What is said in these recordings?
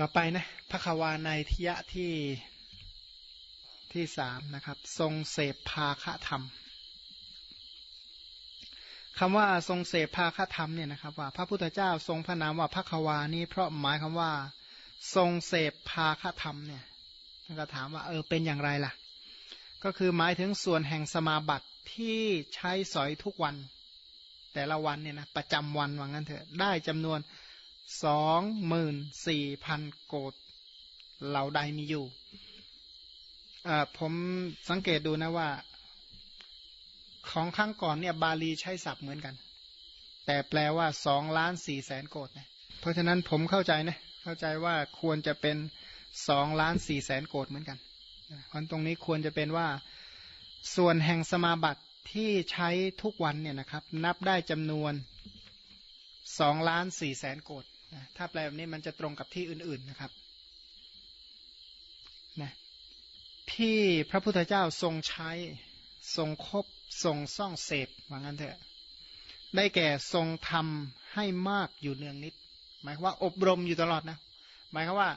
ต่อไปนะพระควาในทิยะที่ที่สามนะครับ ทรงเสพภาคธรรมคำว่าทรงเสพภาคธรรมเนี่ยนะครับว่า พระพุทธเจ้าทรงพระนามว่าพระควานี้เพราะหมายคำว่า ทรงเสพภาคธรรมเนี่ยท่านก็ถามว่าเออเป็นอย่างไรล่ะ ก็คือหมายถึงส่วนแห่งสมาบัติที่ใช้สอยทุกวัน แต่ละวันเนี่ยนะประจำวันว่างั้นเถอะได้จำนวน สองหมื่นสี่พันโกดเหล่าใดมีอยู่ ผมสังเกตดูนะว่า ของครั้งก่อนเนี่ยบาลีใช้ศัพท์เหมือนกัน แต่แปลว่าสองล้านสี่แสนโกดนะเพราะฉะนั้นผมเข้าใจนะเข้าใจว่าควรจะเป็นสองล้านสี่แสนโกดเหมือนกันเพราะตรงนี้ควรจะเป็นว่าส่วนแห่งสมาบัติที่ใช้ทุกวันเนี่ยนะครับ นับได้จำนวนสองล้านสี่แสนโกด ถ้าแปลแบบนี้มันจะตรงกับที่อื่นๆนะครับนะที่พระพุทธเจ้าทรงใช้ทรงคบทรงซ่องเสพว่างั้นเถอะ ได้แก่ทรงทำให้มากอยู่เนืองนิด หมายว่าอบรมอยู่ตลอดนะ หมายความว่า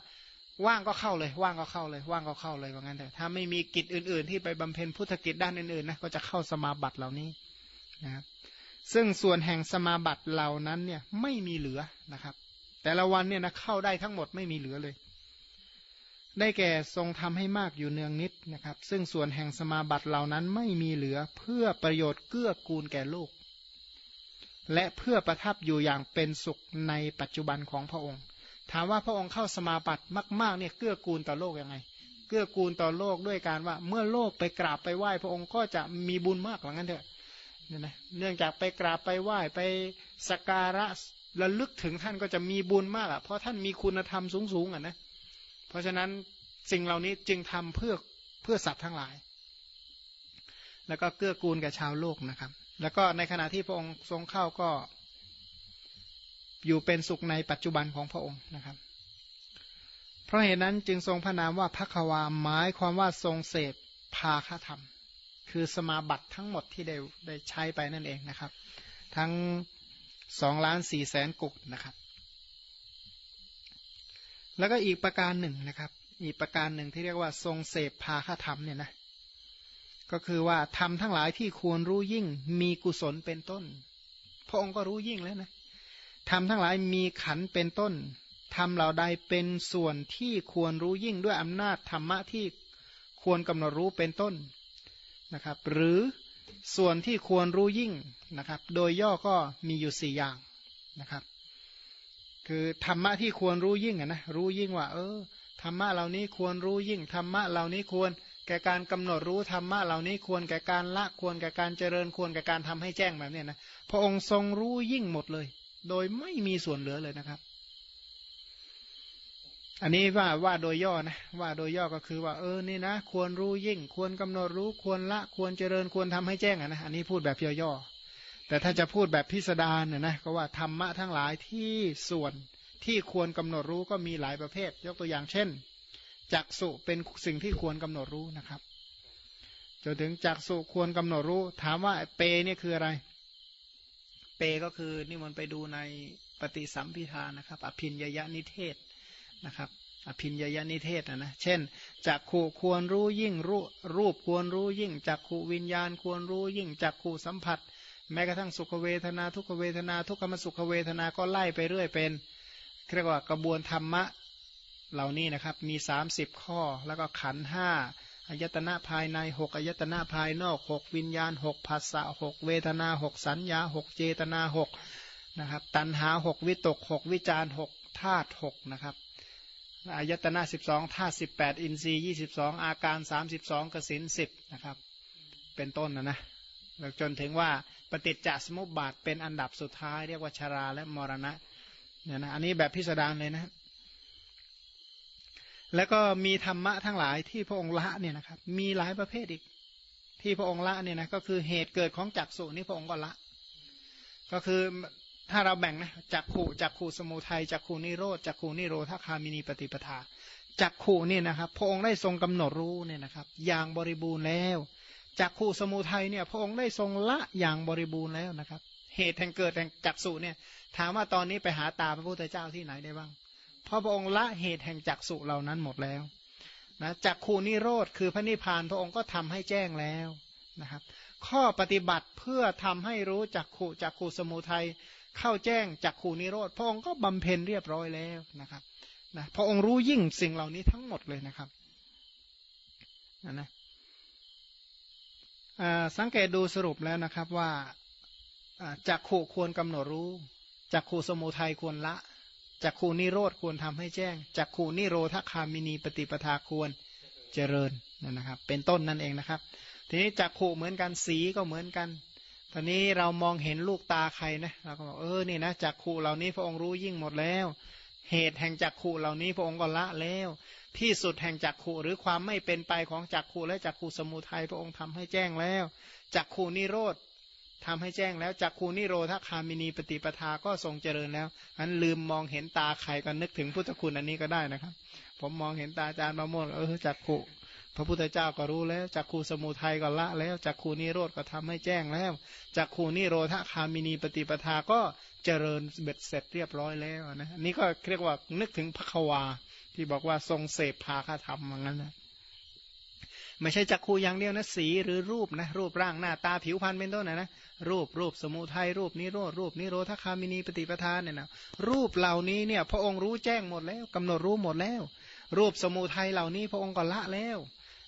ว่างก็เข้าเลย ว่างก็เข้าเลย ว่างก็เข้าเลยว่างั้นเถอะถ้าไม่มีกิจอื่น ๆ ที่ไปบำเพ็ญพุทธกิจด้านอื่นๆนะก็จะเข้าสมาบัติเหล่านี้นะครับซึ่งส่วนแห่งสมาบัติเหล่านั้นเนี่ยไม่มีเหลือนะครับ แต่ละวันเนี่ยนะเข้าได้ทั้งหมดไม่มีเหลือเลย ได้แก่ทรงทำให้มากอยู่เนืองนิดนะครับ ซึ่งส่วนแห่งสมาบัติเหล่านั้นไม่มีเหลือเพื่อประโยชน์เกื้อกูลแก่โลก และเพื่อประทับอยู่อย่างเป็นสุขในปัจจุบันของพระองค์ ถามว่าพระองค์เข้าสมาบัติมาก ๆ เนี่ยเกื้อกูลต่อโลกยังไง เกื้อกูลต่อโลกด้วยการว่าเมื่อโลกไปกราบไปไหว้ พระองค์ก็จะมีบุญมากกว่านั้นเถอะเนี่ยนะเนื่องจากไปกราบไปไหว้ไปสักการะ ระลึกถึงท่านก็จะมีบุญมากอะเพราะท่านมีคุณธรรมสูงๆอะนะเพราะฉะนั้นสิ่งเหล่านี้จึงทำเพื่อเพื่อสัตว์ทั้งหลาย แล้วก็เกื้อกูลกับชาวโลกนะครับ แล้วก็ในขณะที่พระองค์ทรงเข้าก็ อยู่เป็นสุขในปัจจุบันของพระองค์นะครับ เพราะเหตุนั้นจึงทรงพระนามว่าพักวาหมายความว่าทรงเสพพาคธรรม คือสมาบัติทั้งหมดที่ได้ได้ใช้ไปนั่นเองนะครับ ทั้ง สองล้านสี่แสนกุกนะครับ แล้วก็อีกประการหนึ่งนะครับ อีกประการหนึ่งที่เรียกว่าทรงเสพพาคธรรมเนี่ยนะก็คือว่าทำทั้งหลายที่ควรรู้ยิ่งมีกุศลเป็นต้น พระองค์ก็รู้ยิ่งแล้วนะทำทั้งหลายมีขันเป็นต้นทำเหล่าใดเป็นส่วนที่ควรรู้ยิ่งด้วยอำนาจธรรมะที่ควรกำหนดรู้เป็นต้นนะครับ หรือ ส่วนที่ควรรู้ยิ่งนะครับ โดยย่อก็มีอยู่สี่อย่างนะครับ คือธรรมะที่ควรรู้ยิ่งนะรู้ยิ่งว่า เออธรรมะเหล่านี้ควรรู้ยิ่งธรรมะเหล่านี้ควรแก่การกำหนดรู้ธรรมะเหล่านี้ควรแก่การละควรแก่การเจริญควรแก่การทำให้แจ้งแบบนี้นะพระองค์ทรงรู้ยิ่งหมดเลย โดยไม่มีส่วนเหลือเลยนะครับ อันนี้ว่าว่าโดยย่อนะว่าโดยย่อก็คือว่าเออนี่นะ ควรรู้ยิ่ง ควรกำหนดรู้ควรละควรเจริญควรทำให้แจ้งอะนะอันนี้พูดแบบย่อๆแต่ถ้าจะพูดแบบพิสดารเนี่ยนะก็ว่าธรรมะทั้งหลายที่ส่วนที่ควรกำหนดรู้ก็มีหลายประเภท ยกตัวอย่างเช่นจักสุเป็นสิ่งที่ควรกำหนดรู้นะครับจนถึงจักสุควรกำหนดรู้ ถามว่าเปเนี่ยคืออะไร เปก็คือนี่มันไปดูในปฏิสัมพิธานะครับ อภินยยนิเทศ นะครับ อภินญยนิเทศนะนะเช่นจักขูควรรู้ยิ่งรูรูปควรรู้ยิ่งจักขูวิญญาณควรรู้ยิ่งจักขูสัมผัส แม้กระทั่งสุขเวทนาทุกขเวทนา ทุกขมสุขเวทนาก็ไล่ไปเรื่อยเป็นเรียกว่ากระบวนธรรมะเหล่านี้นะครับมีสามสิบข้อแล้วก็ขันห้าอายตนะภายในหกอายตนะภายนอกหกวิญญาณหกภาษาหกเวทนาหกสัญญาหกเจตนาหกนะครับตัณหาหกวิตกหกวิจารหกธาตุหกนะครับ อายตนะสิบสองธาตุสิบแปดอินทรีย์ยี่สิบสองอาการสามสิบสองกสินสิบนะครับ เป็นต้นนะนะจนถึงว่าปฏิจจสมุปบาทเป็นอันดับสุดท้ายเรียกว่าชาราและมรณะเนี่ยนะอันนี้แบบพิสดารเลยนะ แล้วก็มีธรรมะทั้งหลายที่พระองค์ละเนี่ยนะครับ มีหลายประเภทอีก ที่พระองค์ละเนี่ยนะก็คือเหตุเกิดของจักสุนี่พระองค์ก็ละ ก็คือ ถ้าเราแบ่งนะจักขู่จักขู่สมุทัยจักขู่นิโรธจักขู่นิโรธคามินีปฏิปทาจักขู่เนี่ยนะครับ พระองค์ได้ทรงกำหนดรู้เนี่ยนะครับ อย่างบริบูรณ์แล้วจักขู่สมุทัยเนี่ย พระองค์ได้ทรงละอย่างบริบูรณ์แล้วนะครับ เหตุแห่งเกิดแห่งจักสุเนี่ย ถามว่าตอนนี้ไปหาตาพระพุทธเจ้าที่ไหนได้บ้างเพราะพระองค์ละเหตุแห่งจักสุเหล่านั้นหมดแล้วนะจักขู่นิโรธคือพระนิพพานพระองค์ก็ทำให้แจ้งแล้วนะครับ ข้อปฏิบัติเพื่อทำให้รู้จักขู่จักขู่สมุทัย เข้าแจ้งจักขูนิโรธพระองค์ก็บำเพ็ญเรียบร้อยแล้วนะครับนะพระองค์รู้ยิ่งสิ่งเหล่านี้ทั้งหมดเลยนะครับนะนะสังเกตดูสรุปแล้วนะครับว่าจักขู่ควรกำหนดรู้จักขู่สมุทัยควรละจักขู่นิโรธควรทำให้แจ้งจักขู่นิโรธคามินีปฏิปทาควรเจริญนั่นนะครับ เป็นต้นนั่นเองนะครับ ทีนี้จักขู่เหมือนกันสีก็เหมือนกัน ตอนนี้เรามองเห็นลูกตาใครนะเราก็บอกเออนี่นะจักขู่เหล่านี้พระองค์รู้ยิ่งหมดแล้ว เหตุแห่งจักขู่เหล่านี้พระองค์ก็ละแล้ว ที่สุดแห่งจักขู่หรือความไม่เป็นไปของจักขู่และจักขู่สมุทัยพระองค์ทำให้แจ้งแล้วจักขู่นิโรธทำให้แจ้งแล้วจักคูนิโรธคามินีปฏิปทาก็ทรงเจริญแล้วอันลืมมองเห็นตาใครก็นึกถึงพุทธคุณอันนี้ก็ได้นะครับ ผมมองเห็นตาอาจารย์มาโมดเออจักคู พระพุทธเจ้าก็รู้แล้วจักคูสมุทัยก็ละแล้วจักคูนิโรธก็ทำให้แจ้งแล้วจักคูนิโรธคามินีปฏิปทาก็เจริญเบ็ดเสร็จเรียบร้อยแล้วนะนี่ก็เรียกว่านึกถึงพระควาที่บอกว่าทรงเสพพาคธรรมอย่างนั้นนะไม่ใช่จักคูอย่างเดียวนะสีหรือรูปนะรูปร่างหน้าตาผิวพรรณเป็นต้นนะนะรูปรูปสมุทัยรูปนิโรธรูปนิโรธคามินีปฏิปทานเนี่ยนะรูปเหล่านี้เนี่ยพระองค์รู้แจ้งหมดแล้วกำหนดรู้หมดแล้ว รูปสมุทัยเหล่านี้พระองค์ก็ละแล้ว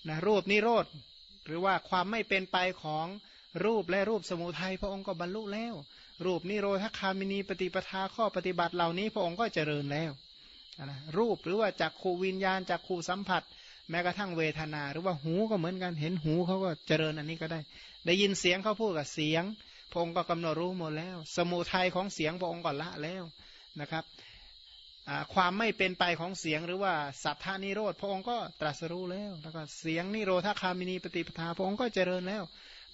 นะรูปนิโรธหรือว่าความไม่เป็นไปของรูปและรูปสมุทัยพระองค์ก็บรรลุแล้ว รูปนิโรธคามินีปฏิปทาข้อปฏิบัติเหล่านี้ พระองค์ก็เจริญแล้วนะรูปหรือว่าจากขูวิญญาณจากขูสัมผัส แม้กระทั่งเวทนา หรือว่าหูก็เหมือนกันเห็นหูเขาก็เจริญอันนี้ก็ได้ ได้ยินเสียงเขาพูดกับเสียง พระองค์ก็กำหนดรู้หมดแล้ว สมุทัยของเสียงพระองค์ก็ละแล้วนะครับ ความไม่เป็นไปของเสียงหรือว่าสัทธานิโรธพระองค์ก็ตรัสรู้แล้ว แล้วก็เสียงนิโรธคามินีปฏิปทาพระองค์ก็เจริญแล้ว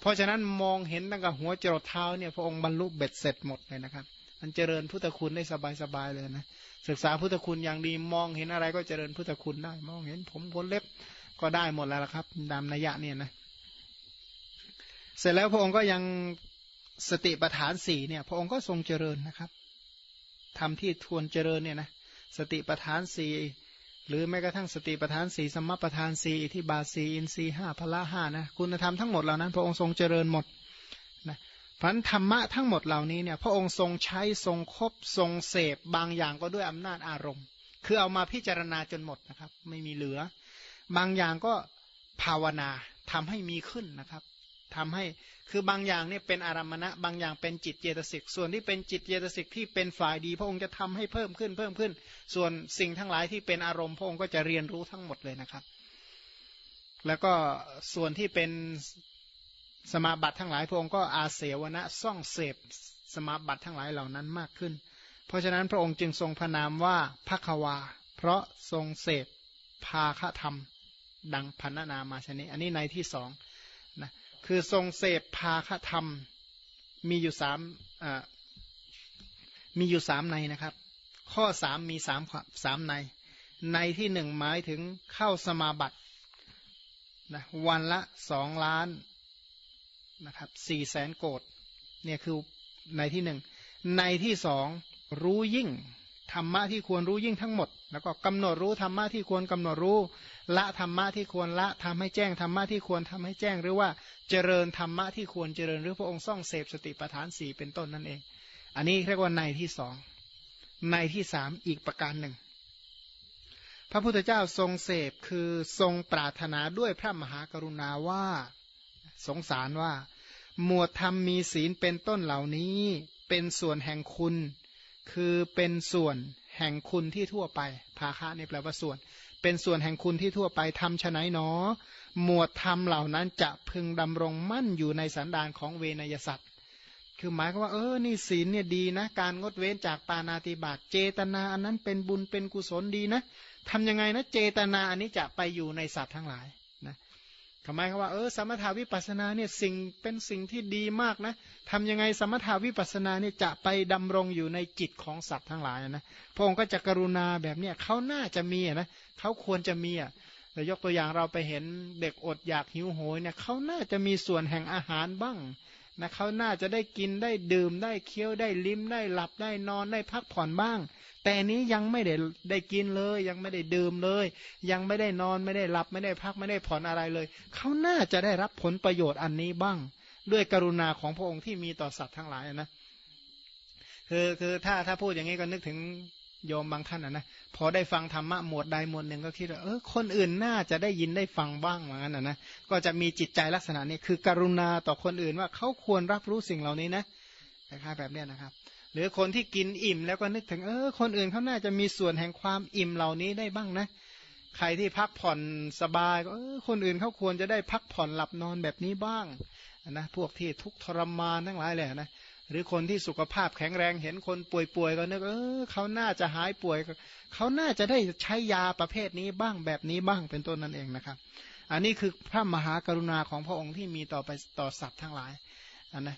เพราะฉะนั้นมองเห็นตั้งแต่หัวจรดเท้าเนี่ยพระองค์บรรลุเบ็ดเสร็จหมดเลยนะครับ มันเจริญพุทธคุณได้สบายๆเลยนะศึกษาพุทธคุณอย่างดีมองเห็นอะไรก็เจริญพุทธคุณได้ มองเห็นผมขนเล็บก็ได้หมดแล้วละครับดามนัยะเนี่ยนะเสร็จแล้วพระองค์ก็ยังสติปัฏฐานสี่เนี่ย พระองค์ก็ทรงเจริญนะครับทำที่ทวนเจริญเนี่ยนะ สติปัฏฐานสี่หรือแม้กระทั่งสติปัฏฐานสี่สมปัฏฐานสี่ที่บาสีอินทรีห้าพละห้านะคุณธรรมทั้งหมดเหล่านั้น พระองค์ทรงเจริญหมดนะพันธรรมะทั้งหมดเหล่านี้เนี่ยพระองค์ทรงใช้ทรงครบทรงเสพบางอย่างก็ด้วยอำนาจอารมณ์ คือเอามาพิจารณาจนหมดนะครับ ไม่มีเหลือ บางอย่างก็ภาวนาทำให้มีขึ้นนะครับ ทำให้คือบางอย่างเนี่ยเป็นอารมณะบางอย่างเป็นจิตเจตสิก ส่วนที่เป็นจิตเจตสิกที่เป็นฝ่ายดี พระองค์จะทำให้เพิ่มขึ้นเพิ่มขึ้น ส่วนสิ่งทั้งหลายที่เป็นอารมณ์พระองค์ก็จะเรียนรู้ทั้งหมดเลยนะครับ แล้วก็ส่วนที่เป็นสมาบัติทั้งหลายพระองค์ก็อาเสวนะซ่องเสพสมาบัติทั้งหลายเหล่านั้นมากขึ้น เพราะฉะนั้นพระองค์จึงทรงพระนามว่าพระควา เพราะทรงเสพภาคธรรม ดังพันนามาชนิอันนี้ในที่สอง คือทรงเสพภาคธรรม มีอยู่สามมีอยู่สามในนะครับ ข้อสามมีสามสามใน ในที่หนึ่งหมายถึงเข้าสมาบัตินะวันละสองล้านนะครับสี่แสนโกดเนี่ยคือในที่หนึ่งในที่สองรู้ยิ่ง ธรรมะที่ควรรู้ยิ่งทั้งหมด แล้วก็กำหนดรู้ธรรมะที่ควรกำหนดรู้ ละธรรมะที่ควรละทำให้แจ้งธรรมะที่ควรทำให้แจ้งหรือว่าเจริญธรรมะที่ควรเจริญหรือพระองค์ซ่องเสพสติปัฏฐานสี่เป็นต้นนั่นเอง อันนี้เรียกว่าในที่สองในที่สามอีกประการหนึ่ง พระพุทธเจ้าทรงเสพคือทรงปรารถนาด้วยพระมหากรุณาว่า สงสารว่า หมวดธรรมมีศีลเป็นต้นเหล่านี้ เป็นส่วนแห่งคุณ คือเป็นส่วนแห่งคุณที่ทั่วไป ภาคะนี่แปลว่าส่วน เป็นส่วนแห่งคุณที่ทั่วไปทำชะไหนหนอ หมวดธรรมเหล่านั้นจะพึงดำรงมั่นอยู่ในสันดานของเวนยสัตว์ คือหมายความว่า เออ นี่ศีลเนี่ยดีนะ การงดเว้นจากปานาติบาตเจตนาอันนั้นเป็นบุญเป็นกุศลดีนะทำยังไงนะ เจตนาอันนี้จะไปอยู่ในสัตว์ทั้งหลาย ทำไมเขาว่าเออสมถาวิปัสนาเนี่ยสิ่งเป็นสิ่งที่ดีมากนะทำยังไงสมถาวิปัสนาเนี่ยจะไปดำรงอยู่ในจิตของสัตว์ทั้งหลายนะพระองค์ก็จะกรุณาแบบเนี้ยเขาน่าจะมีนะเขาควรจะมีอะแต่ยกตัวอย่างเราไปเห็นเด็กอดอยากหิวโหยเนี่ยเขาน่าจะมีส่วนแห่งอาหารบ้างนะเขาน่าจะได้กินได้ดื่มได้เคี้ยวได้ลิ้มได้หลับได้นอนได้พักผ่อนบ้าง แต่นี้ยังไม่ได้ได้กินเลย ยังไม่ได้ดื่มเลย ยังไม่ได้นอนไม่ได้หลับไม่ได้พักไม่ได้ผ่อนอะไรเลย เขาน่าจะได้รับผลประโยชน์อันนี้บ้าง ด้วยกรุณาของพระองค์ที่มีต่อสัตว์ทั้งหลายนะคือคือถ้าถ้าพูดอย่างนี้ก็นึกถึงโยมบางท่านนะนะพอได้ฟังธรรมะหมวดใดหมวดหนึ่งก็คิดว่าเออคนอื่นน่าจะได้ยินได้ฟังบ้างเหมือนกันนะนะก็จะมีจิตใจลักษณะนี้คือกรุณาต่อคนอื่นว่าเขาควรรับรู้สิ่งเหล่านี้นะคล้ายๆแบบนี้นะครับ หรือคนที่กินอิ่มแล้วก็นึกถึงเออคนอื่นเขาน่าจะมีส่วนแห่งความอิ่มเหล่านี้ได้บ้างนะ ใครที่พักผ่อนสบายก็เออคนอื่นเขาควรจะได้พักผ่อนหลับนอนแบบนี้บ้างนะพวกที่ทุกทรมานทั้งหลายเลยนะหรือคนที่สุขภาพแข็งแรงเห็นคนป่วยๆก็นึกเออเขาน่าจะหายป่วยเขาน่าจะได้ใช้ยาประเภทนี้บ้างแบบนี้บ้างเป็นต้นนั่นเองนะครับ อันนี้คือพระมหากรุณาของพระองค์ที่มีต่อไปต่อสัตว์ทั้งหลายอันนะ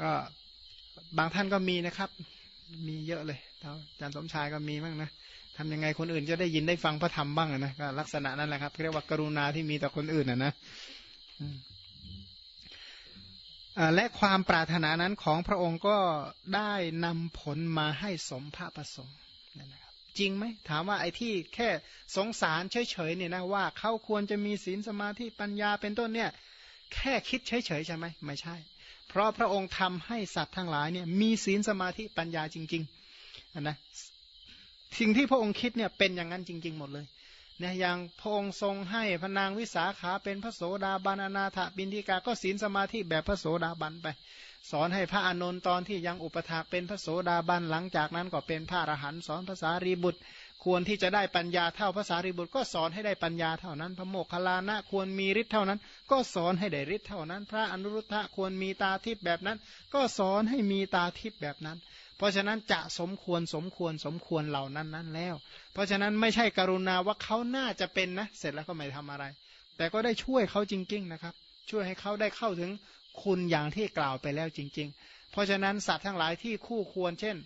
ก็ บางท่านก็มีนะครับ มีเยอะเลยอาจารย์สมชายก็มีบ้างนะทำยังไงคนอื่นจะได้ยินได้ฟังพระธรรมบ้างนะก็ลักษณะนั้นแหละครับเรียกว่ากรุณาที่มีต่อคนอื่นนะนะและความปรารถนานั้นของพระองค์ก็ได้นำผลมาให้สมพระประสงค์นะครับจริงไหมถามว่าไอ้ที่แค่สงสารเฉยๆเนี่ยนะว่าเขาควรจะมีศีลสมาธิปัญญาเป็นต้นเนี่ย แค่คิดเฉยๆใช่ไหมไม่ใช่ เพราะพระองค์ทำให้สัตว์ทั้งหลายเนี่ยมีศีลสมาธิปัญญาจริงๆนะสิ่งที่พระองค์คิดเนี่ยเป็นอย่างนั้นจริง ๆ หมดเลยเนี่ยอย่างพระองค์ทรงให้พนางวิสาขาเป็นพระโสดาบันอนาถบินทิกาก็ศีลสมาธิแบบพระโสดาบันไป สอนให้พระอานนท์ตอนที่ยังอุปถากเป็นพระโสดาบันหลังจากนั้นก็เป็นพระอรหันต์สอนภาษารีบุตร ควรที่จะได้ปัญญาเท่าภาษารีบุตรก็สอนให้ได้ปัญญาเท่านั้น พระโมคคัลลานะควรมีฤทธิ์เท่านั้น ก็สอนให้ได้ฤทธิ์เท่านั้น พระอนุรุทธะควรมีตาทิพย์แบบนั้น ก็สอนให้มีตาทิพย์แบบนั้น เพราะฉะนั้นจะสมควรสมควรสมควรเหล่านั้นนั้นแล้ว เพราะฉะนั้นไม่ใช่กรุณาว่าเขาน่าจะเป็นนะ เสร็จแล้วก็ไม่ทำอะไร แต่ก็ได้ช่วยเขาจริง ๆ นะครับ ช่วยให้เขาได้เข้าถึงคุณอย่างที่กล่าวไปแล้วจริง ๆ เพราะฉะนั้นสัตว์ทั้งหลายที่คู่ควรเช่น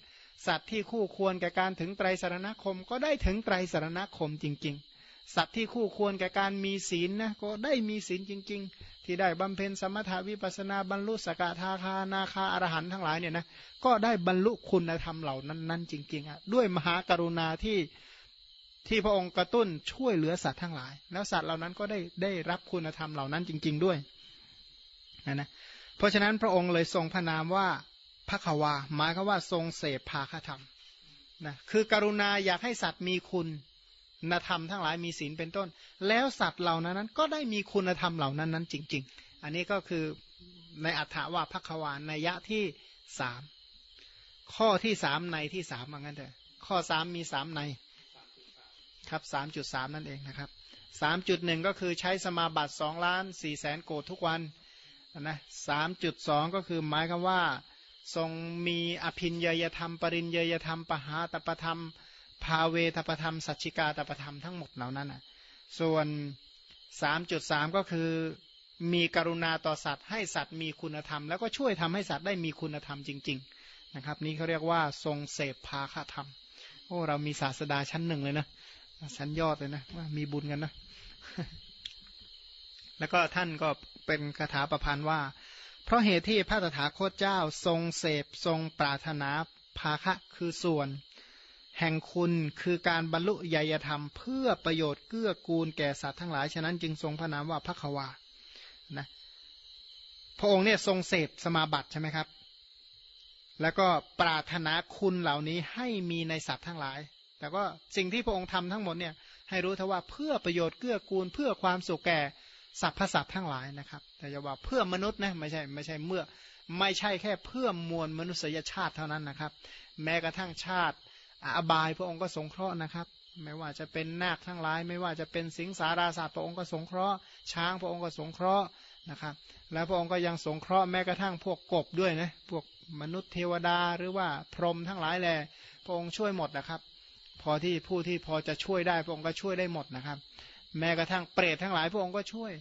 สัตว์ที่คู่ควรแก่การถึงไตรสารณคม ก็ได้ถึงไตรสารณคมจริง ๆ สัตว์ที่คู่ควรแก่การมีศีลนะก็ได้มีศีลจริง ๆ ที่ได้บำเพ็ญสมถาวิปัสนาบรรลุสกทาคานาคาอรหันทั้งหลายเนี่ยนะก็ได้บรรลุคุณธรรมเหล่านั้นๆจริงๆอะด้วยมหากรุณาที่ที่พระองค์กระตุ้นช่วยเหลือสัตว์ทั้งหลาย แล้วสัตว์เหล่านั้นก็ได้ได้รับคุณธรรมเหล่านั้นจริง ๆด้วยนะนะเพราะฉะนั้นพระองค์เลยทรงพระนามว่า พระขวา หมายก็ว่าทรงเสพภาคธรรมนะคือกรุณาอยากให้สัตว์มีคุณณธรรมทั้งหลายมีศีลเป็นต้น แล้วสัตว์เหล่านั้นก็ได้มีคุณธรรมเหล่านั้นนั้นจริง ๆ อันนี้ก็คือในอัฏฐว่าพักวานในยะที่สามข้อที่สามในที่สามว่างั้นเถอะข้อสามมีสามในครับสามจุดสามนั่นเองนะครับสามจุดหนึ่งก็คือใช้สมาบัติสองล้านสี่แสนโกดทุกวันนะสามจุดสองก็คือหมายคำว่า ทรงมีอภินยยธรรม ปริญยยธรรม ปหาตประธรรม ภาเวทประธรรม สัจจิกาตประธรรมทั้งหมดเหล่านั้นอะส่วน 3.3 ก็คือมีกรุณาต่อสัตว์ให้สัตว์มีคุณธรรม แล้วก็ช่วยทำให้สัตว์ได้มีคุณธรรมจริง ๆ นะครับ นี่เขาเรียกว่าทรงเสพภาคธรรม โอ้เรามีศาสดาชั้นหนึ่งเลยนะชั้นยอดเลยนะว่ามีบุญกันนะ แล้วก็ท่านก็เป็นคาถาประพันธ์ว่า เพราะเหตุที่พระตถาคตเจ้าทรงเสพทรงปรารถนาภาคะคือส่วน แห่งคุณคือการบรรลุญยธรรม เพื่อประโยชน์เกื้อกูลแก่สัตว์ทั้งหลาย ฉะนั้นจึงทรงพระนามว่าพระควานะพระองค์เนี่ยทรงเสพสมาบัติใช่ไหมครับ แล้วก็ปรารถนาคุณเหล่านี้ให้มีในสัตว์ทั้งหลาย แต่ก็สิ่งที่พระองค์ทำทั้งหมดเนี่ยให้รู้เถอะว่าเพื่อประโยชน์เกื้อกูลเพื่อความสุขแก่ สัตว์พสัตว์ทั้งหลายนะครับ แต่จะว่าเพื่อมนุษย์นะไม่ใช่ไม่ใช่เมื่อไม่ใช่แค่เพื่อมวลมนุษยชาติเท่านั้นนะครับ แม้กระทั่งชาติอบายพระองค์ก็สงเคราะห์นะครับ ไม่ว่าจะเป็นนาคทั้งหลาย ไม่ว่าจะเป็นสิงสาราสัตว์พระองค์ก็สงเคราะห์ ช้างพระองค์ก็สงเคราะห์นะครับ แล้วพระองค์ก็ยังสงเคราะห์แม้กระทั่งพวกกบด้วยนะพวกมนุษย์เทวดาหรือว่าพรหมทั้งหลายแหละพระองค์ช่วยหมดนะครับ พอที่ผู้ที่พอจะช่วยได้พระองค์ก็ช่วยได้หมดนะครับ แม้กระทั่งเปรตทั้งหลายพระองค์ก็ช่วย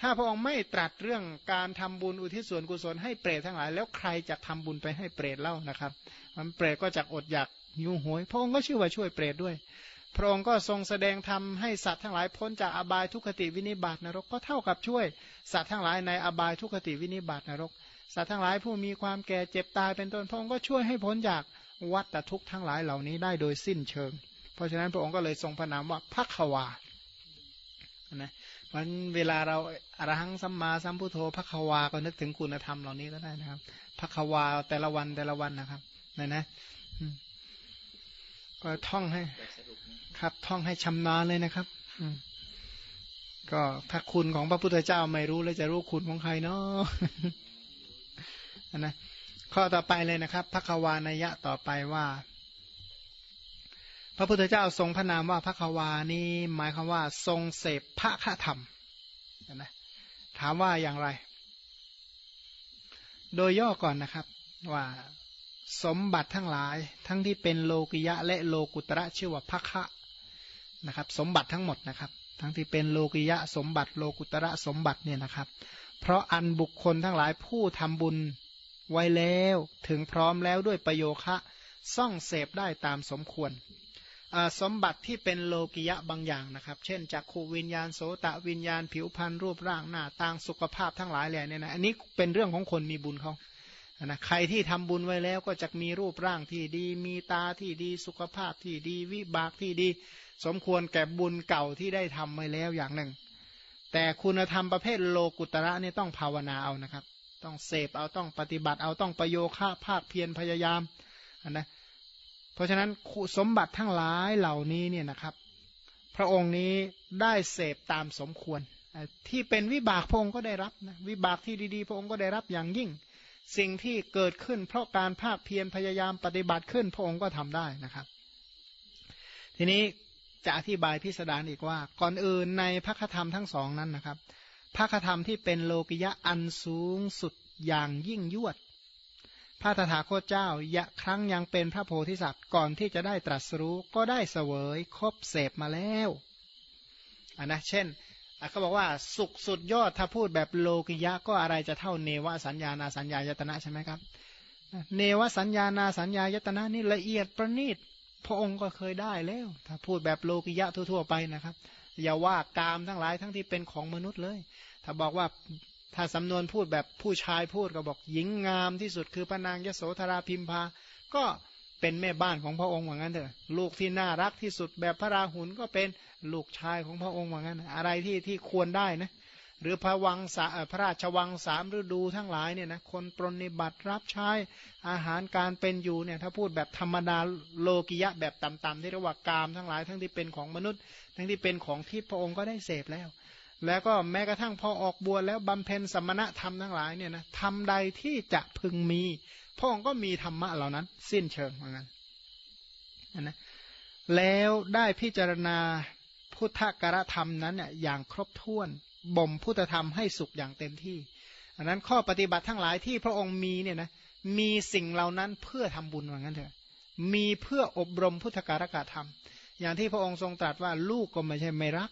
ถ้าพระองค์ไม่ตรัสเรื่องการทำบุญอุทิศส่วนกุศลให้เปรตทั้งหลาย แล้วใครจะทำบุญไปให้เปรตเล่านะครับ มันเปรตก็จะอดอยากหิวโหยพระองค์ก็ชื่อว่าช่วยเปรตด้วย พระองค์ก็ทรงแสดงธรรมให้สัตว์ทั้งหลายพ้นจากอบายทุกขติวินิบาตนรกก็เท่ากับช่วย สัตว์ทั้งหลายในอบายทุกขติวินิบาตนรก สัตว์ทั้งหลายผู้มีความแก่เจ็บตายเป็นต้นพระองค์ก็ช่วยให้พ้นจากวัตทุกข์ทั้งหลายเหล่านี้ได้โดยสิ้นเชิง เพราะฉะนั้นพระองค์ก็เลยทรงพระนามว่าพักวา นะมันเวลาเราอรหังสัมมาสัมพุทโธพักวาก็นึกถึงคุณธรรมเหล่านี้ก็ได้นะครับพักวาแต่ละวันแต่ละวันนะครับนะนะก็ท่องให้ ครับ ท่องให้ชำนาญเลยนะครับ อืก็ถ้าคุณของพระพุทธเจ้าไม่รู้แล้วจะรู้คุณของใครเนาะนะข้อต่อไปเลยนะครับพระควานยะต่อไปว่า พระพุทธเจ้าทรงพระนามว่าพระควานี้หมายความว่า ทรงเสพพระคธรรมนะถามว่าอย่างไร โดยย่อก่อนนะครับว่าสมบัติทั้งหลาย ทั้งที่เป็นโลกิยะและโลกุตระชื่อว่าพระคะนะครับ สมบัติทั้งหมดนะครับ ทั้งที่เป็นโลกิยะสมบัติโลกุตระสมบัติเนี่ยนะครับ เพราะอันบุคคลทั้งหลายผู้ทำบุญไว้แล้ว ถึงพร้อมแล้วด้วยประโยคะ ซ่องเสพได้ตามสมควร สมบัติที่เป็นโลกิยะบางอย่างนะครับ เช่นจักขูวิญญาณโสตะวิญญาณผิวพรรณรูปร่างหน้าตางสุขภาพทั้งหลายแหล่เนี่ยนะอันนี้เป็นเรื่องของคนมีบุญเขานะใครที่ทำบุญไว้แล้วก็จะมีรูปร่างที่ดี มีตาที่ดีสุขภาพที่ดี วิบากที่ดี สมควรแก่บุญเก่าที่ได้ทำไว้แล้วอย่างหนึ่ง แต่คุณธรรมประเภทโลกุตระนี่ต้องภาวนาเอานะครับ ต้องเสพเอาต้องปฏิบัติเอาต้องประโยค่าภาคเพียรพยายามนะ เพราะฉะนั้นสมบัติทั้งหลายเหล่านี้เนี่ยนะครับ พระองค์นี้ได้เสพตามสมควร ที่เป็นวิบากพระองค์ก็ได้รับนะวิบากที่ดีๆ พระองค์ก็ได้รับอย่างยิ่ง สิ่งที่เกิดขึ้น เพราะการภาคเพียรพยายามปฏิบัติขึ้นพระองค์ก็ทำได้นะครับ ทีนี้จะอธิบายพิสดารอีกว่า ก่อนอื่นในพระคธรรมทั้งสองนั้นนะครับพระคธรรมที่เป็นโลกิยะอันสูงสุดอย่างยิ่งยวด พระตถาคตเจ้ายะครั้งยังเป็นพระโพธิสัตว์ก่อนที่จะได้ตรัสรู้ก็ได้เสวยครบเสพมาแล้วอันนะเช่นเขาบอกว่าสุขสุดยอดถ้าพูดแบบโลกิยะก็อะไรจะเท่าเนวสัญญานาสัญญายตนะใช่ไหมครับ เนวสัญญานาสัญญายตนะนี่ละเอียดประณีตพระองค์ก็เคยได้แล้ว ถ้าพูดแบบโลกิยะทั่วๆไปนะครับ อย่าว่ากามทั้งหลายทั้งที่เป็นของมนุษย์เลย ถ้าบอกว่า ถ้าสำนวนพูดแบบผู้ชายพูดก็บอกหญิงงามที่สุดคือพระนางยโสธราพิมพา ก็เป็นแม่บ้านของพระองค์ว่างั้นเถอะ ลูกที่น่ารักที่สุดแบบพระราหุลก็เป็นลูกชายของพระองค์ว่างั้น อะไรที่ที่ควรได้นะหรือพระวังสาพระราชวังสามฤดูทั้งหลายเนี่ยนะคนปรนิบัติรับใช้อาหารการเป็นอยู่เนี่ยถ้าพูดแบบธรรมดาโลกิยะแบบต่ำๆที่เรียกว่ากามทั้งหลายทั้งที่เป็นของมนุษย์ ทั้งที่เป็นของที่พระองค์ก็ได้เสพแล้ว แล้วก็แม้กระทั่งพอออกบวชแล้วบำเพ็ญสมณธรรมทั้งหลายเนี่ยนะทำใดที่จะพึงมีพระองค์ก็มีธรรมะเหล่านั้น สิ้นเชิงเหมือนกันนะแล้วได้พิจารณาพุทธกรธรรมนั้นเนี่ยอย่างครบถ้วนบ่มพุทธธรรมให้สุขอย่างเต็มที่อันนั้นข้อปฏิบัติทั้งหลายที่พระองค์มีเนี่ยนะมีสิ่งเหล่านั้นเพื่อทำบุญว่างั้นเถอะมีเพื่ออบรมพุทธการกะธรรม อย่างที่พระองค์ทรงตรัสว่าลูกก็ไม่ใช่ไม่รัก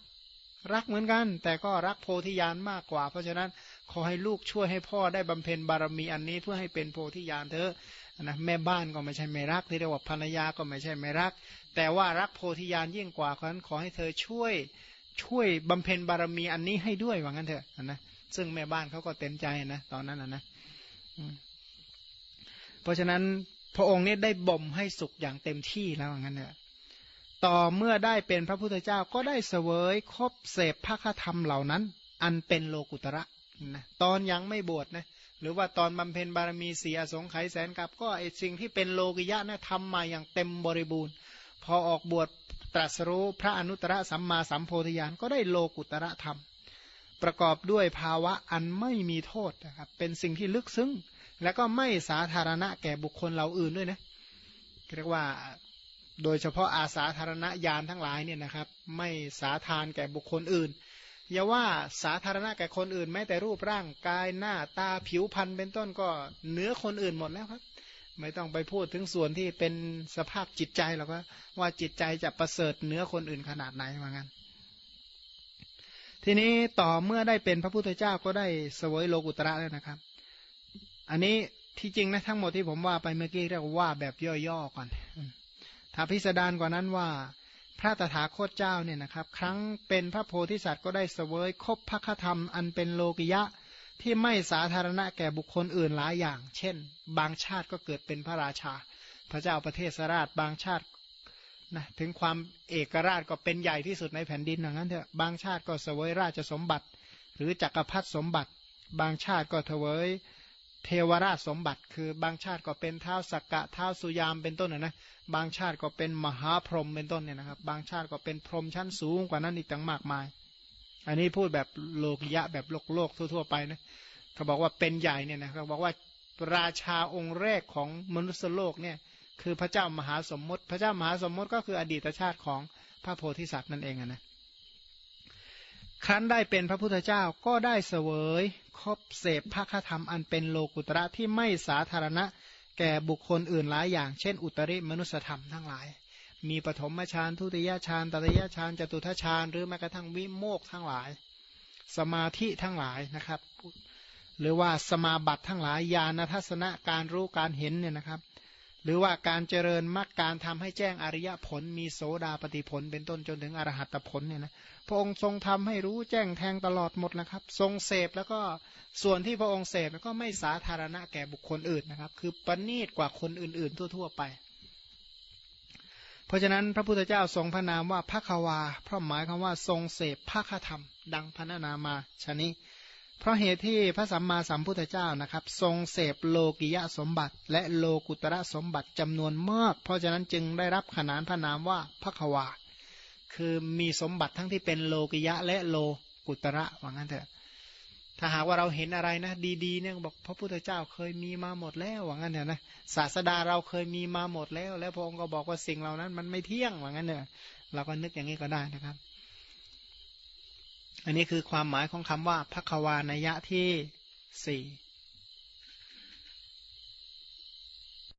รักเหมือนกัน แต่ก็รักโพธิญาณมากกว่า เพราะฉะนั้นขอให้ลูกช่วยให้พ่อได้บำเพ็ญบารมีอันนี้เพื่อให้เป็นโพธิญาณเถอะนะแม่บ้านก็ไม่ใช่ไม่รักที่เรียกว่าภรรยาก็ไม่ใช่ไม่รัก แต่ว่ารักโพธิญาณยิ่งกว่าเพราะฉะนั้นขอให้เธอช่วยช่วยบำเพ็ญบารมีอันนี้ให้ด้วยว่างั้นเถอะนะซึ่งแม่บ้านเขาก็เต็มใจนะตอนนั้นนะเพราะฉะนั้นพระองค์นี้ได้บ่มให้สุขอย่างเต็มที่แล้วว่างั้นเถอะ ต่อเมื่อได้เป็นพระพุทธเจ้าก็ได้เสวยครบเสพพระคธรรมเหล่านั้น อันเป็นโลกุตระนะตอนยังไม่บวชนะหรือว่าตอนบำเพ็ญบารมีเสียสงไขยแสนกับก็ไอสิ่งที่เป็นโลกิยะนะทำมาอย่างเต็มบริบูรณ์ พอออกบวชตรัสรู้พระอนุตตรสัมมาสัมโพธิญาณก็ได้โลกุตระธรรม ประกอบด้วยภาวะอันไม่มีโทษนะครับเป็นสิ่งที่ลึกซึ้ง แล้วก็ไม่สาธารณะแก่บุคคลเหล่าอื่นด้วยนะเรียกว่า โดยเฉพาะอาสาธารณญาณทั้งหลายเนี่ยนะครับ ไม่สาทานแก่บุคคลอื่นอย่าว่าสาธารณะแก่คนอื่นแม้แต่รูปร่างกายหน้าตาผิวพรรณเป็นต้นก็เหนือคนอื่นหมดแล้วครับ ไม่ต้องไปพูดถึงส่วนที่เป็นสภาพจิตใจหรอกว่าว่าจิตใจจะประเสริฐเหนือคนอื่นขนาดไหนว่างั้นทีนี้ต่อเมื่อได้เป็นพระพุทธเจ้าก็ได้สวยโลกุตระแล้วนะครับ อันนี้ที่จริงนะทั้งหมดที่ผมว่าไปเมื่อกี้เรียกว่าแบบย่อๆก่อน ถ้าพิสดารกว่านั้นว่า พระตถาคตเจ้าเนี่ยนะครับ ครั้งเป็นพระโพธิสัตว์ก็ได้เสวยคบพระคธรรม อันเป็นโลกิยะที่ไม่สาธารณะแก่บุคคลอื่นหลายอย่าง เช่น บางชาติก็เกิดเป็นพระราชา พระเจ้าประเทศสราชบางชาตินะถึงความเอกราชก็เป็นใหญ่ที่สุดในแผ่นดินอย่างนั้นเถอะบางชาติก็เสวยราชสมบัติ หรือจักรพรรดิสมบัติ บางชาติก็เถวย เทวราชสมบัติ คือบางชาติก็เป็นเท้าสักกะเท้าสุยามเป็นต้นนะนะบางชาติก็เป็นมหาพรหมเป็นต้นเนี่ยนะครับ บางชาติก็เป็นพรหมชั้นสูงกว่านั้นอีกต่างมากมาย อันนี้พูดแบบโลกยะแบบโลกโลกทั่วๆไปนะเขาบอกว่าเป็นใหญ่เนี่ยนะเขาบอกว่าราชาองค์แรกของมนุษยโลกเนี่ยคือพระเจ้ามหาสมมติ พระเจ้ามหาสมมติก็คืออดีตชาติของพระโพธิสัตว์นั่นเองนะครั้นได้เป็นพระพุทธเจ้าก็ได้เสวย คบเสพพระคธรรมอันเป็นโลกุตระที่ไม่สาธารณะ แก่บุคคลอื่นหลายอย่าง เช่น อุตริมนุสธรรมทั้งหลาย มีปฐมฌานทุติยฌานตติยฌานจตุทัฌานหรือแม้กระทั่งวิโมกทั้งหลาย สมาธิทั้งหลายนะครับ หรือว่าสมาบัติทั้งหลายญาณทัศนะการรู้การเห็นเนี่ยนะครับ หรือว่าการเจริญมรรคการทำให้แจ้งอริยผล มีโสดาปฏิผล เป็นต้นจนถึงอรหัตผลเนี่ยนะพระองค์ทรงทำให้รู้แจ้งแทงตลอดหมดนะครับ ทรงเสพแล้วก็ส่วนที่พระองค์เสพก็ไม่สาธารณะแก่บุคคลอื่นนะครับ คือประณีตกว่าคนอื่นๆ ทั่ว ๆ ไป เพราะฉะนั้นพระพุทธเจ้าทรงพระนามว่าพระควา เพราะหมายคำว่าทรงเสพพระคธรรม ดังพรรณนามาชนี้ เพราะเหตุที่พระสัมมาสัมพุทธเจ้านะครับ ทรงเสพโลกิยะสมบัติ และโลกุตระสมบัติจำนวนมาก เพราะฉะนั้นจึงได้รับขนานพระนามว่าพระควาคือมีสมบัติทั้งที่เป็นโลกิยะและโลกุตระว่างั้นเถอะ ถ้าหากว่าเราเห็นอะไรนะ ดีๆเนี่ยบอกพระพุทธเจ้าเคยมีมาหมดแล้วว่างั้นเถอะนะศาสดาเราเคยมีมาหมดแล้ว แล้วพระองค์ก็บอกว่าสิ่งเหล่านั้นมันไม่เที่ยงว่างั้นเถอะเราก็นึกอย่างนี้ก็ได้นะครับ อันนี้คือความหมายของคำว่าพักวานยะที่สี่